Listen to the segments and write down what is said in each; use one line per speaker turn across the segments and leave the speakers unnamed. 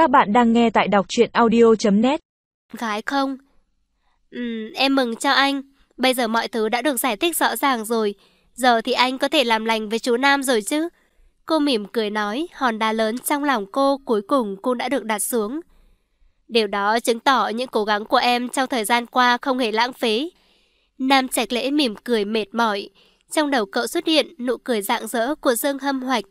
Các bạn đang nghe tại đọc truyện audio.net
Gái không? Ừ, em mừng cho anh. Bây giờ mọi thứ đã được giải thích rõ ràng rồi. Giờ thì anh có thể làm lành với chú Nam rồi chứ. Cô mỉm cười nói, hòn đá lớn trong lòng cô cuối cùng cũng đã được đặt xuống. Điều đó chứng tỏ những cố gắng của em trong thời gian qua không hề lãng phí. Nam Trạch Lễ mỉm cười mệt mỏi. Trong đầu cậu xuất hiện nụ cười rạng rỡ của Dương Hâm Hoạch.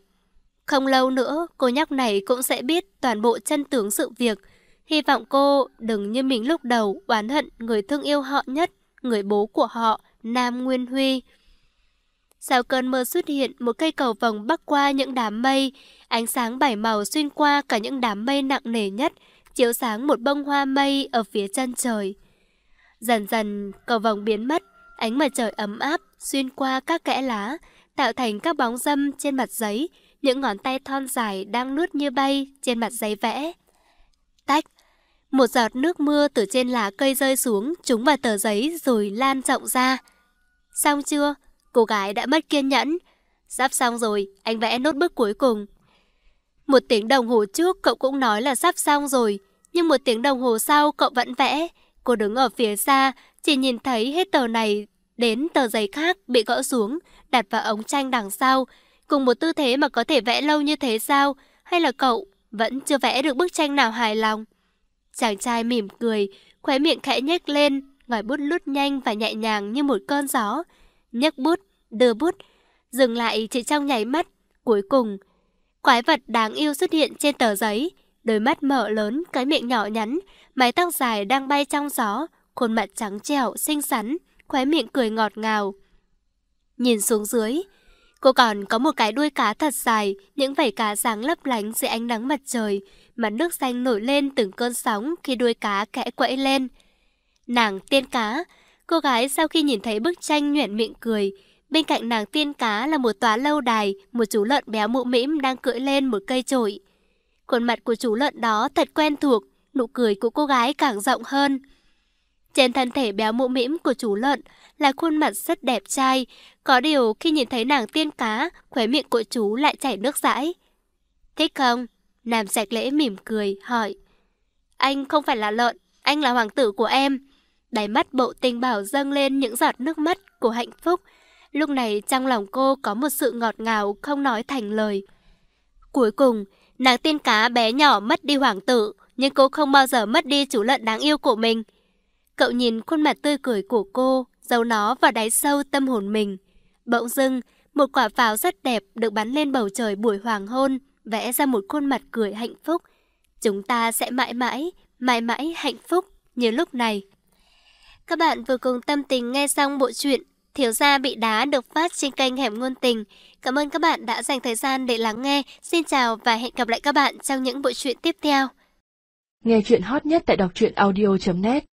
Không lâu nữa, cô nhóc này cũng sẽ biết toàn bộ chân tướng sự việc. Hy vọng cô đừng như mình lúc đầu oán hận người thương yêu họ nhất, người bố của họ, Nam Nguyên Huy. Sau cơn mưa xuất hiện, một cây cầu vòng bắc qua những đám mây, ánh sáng bảy màu xuyên qua cả những đám mây nặng nề nhất, chiếu sáng một bông hoa mây ở phía chân trời. Dần dần, cầu vòng biến mất, ánh mặt trời ấm áp xuyên qua các kẽ lá, tạo thành các bóng dâm trên mặt giấy, những ngón tay thon dài đang lướt như bay trên mặt giấy vẽ. Tách, một giọt nước mưa từ trên lá cây rơi xuống, trúng vào tờ giấy rồi lan rộng ra. Xong chưa? Cô gái đã mất kiên nhẫn. Sắp xong rồi, anh vẽ nốt bước cuối cùng. Một tiếng đồng hồ trước cậu cũng nói là sắp xong rồi, nhưng một tiếng đồng hồ sau cậu vẫn vẽ. Cô đứng ở phía xa, chỉ nhìn thấy hết tờ này đến tờ giấy khác bị gỡ xuống, đặt vào ống tranh đằng sau. Cùng một tư thế mà có thể vẽ lâu như thế sao? Hay là cậu vẫn chưa vẽ được bức tranh nào hài lòng? Chàng trai mỉm cười, khóe miệng khẽ nhếch lên, ngòi bút lút nhanh và nhẹ nhàng như một cơn gió. nhấc bút, đưa bút, dừng lại chỉ trong nháy mắt. Cuối cùng, quái vật đáng yêu xuất hiện trên tờ giấy. Đôi mắt mở lớn, cái miệng nhỏ nhắn, mái tóc dài đang bay trong gió, khuôn mặt trắng trẻo, xinh xắn, khóe miệng cười ngọt ngào. Nhìn xuống dưới, cô còn có một cái đuôi cá thật dài, những vảy cá sáng lấp lánh dưới ánh nắng mặt trời, mặt nước xanh nổi lên từng cơn sóng khi đuôi cá kẽ quẫy lên. Nàng tiên cá, cô gái sau khi nhìn thấy bức tranh nhuyễn miệng cười, bên cạnh nàng tiên cá là một tòa lâu đài, một chú lợn béo mụ mĩm đang cưỡi lên một cây trội Khuôn mặt của chú lợn đó thật quen thuộc, nụ cười của cô gái càng rộng hơn. Trên thân thể béo mũ mĩm của chú lợn là khuôn mặt rất đẹp trai, có điều khi nhìn thấy nàng tiên cá, khóe miệng của chú lại chảy nước dãi. Thích không? Nam sạch lễ mỉm cười, hỏi. Anh không phải là lợn, anh là hoàng tử của em. Đáy mắt bộ tình bảo dâng lên những giọt nước mắt của hạnh phúc. Lúc này trong lòng cô có một sự ngọt ngào không nói thành lời. Cuối cùng, nàng tiên cá bé nhỏ mất đi hoàng tử, nhưng cô không bao giờ mất đi chú lợn đáng yêu của mình. Cậu nhìn khuôn mặt tươi cười của cô, giấu nó vào đáy sâu tâm hồn mình. Bỗng dưng, một quả pháo rất đẹp được bắn lên bầu trời buổi hoàng hôn, vẽ ra một khuôn mặt cười hạnh phúc. Chúng ta sẽ mãi mãi, mãi mãi hạnh phúc như lúc này. Các bạn vừa cùng tâm tình nghe xong bộ truyện Thiếu gia bị đá được phát trên kênh Hẻm Ngôn Tình. Cảm ơn các bạn đã dành thời gian để lắng nghe. Xin chào và hẹn gặp lại các bạn trong những bộ truyện tiếp theo.
Nghe chuyện hot nhất tại đọc truyện audio.net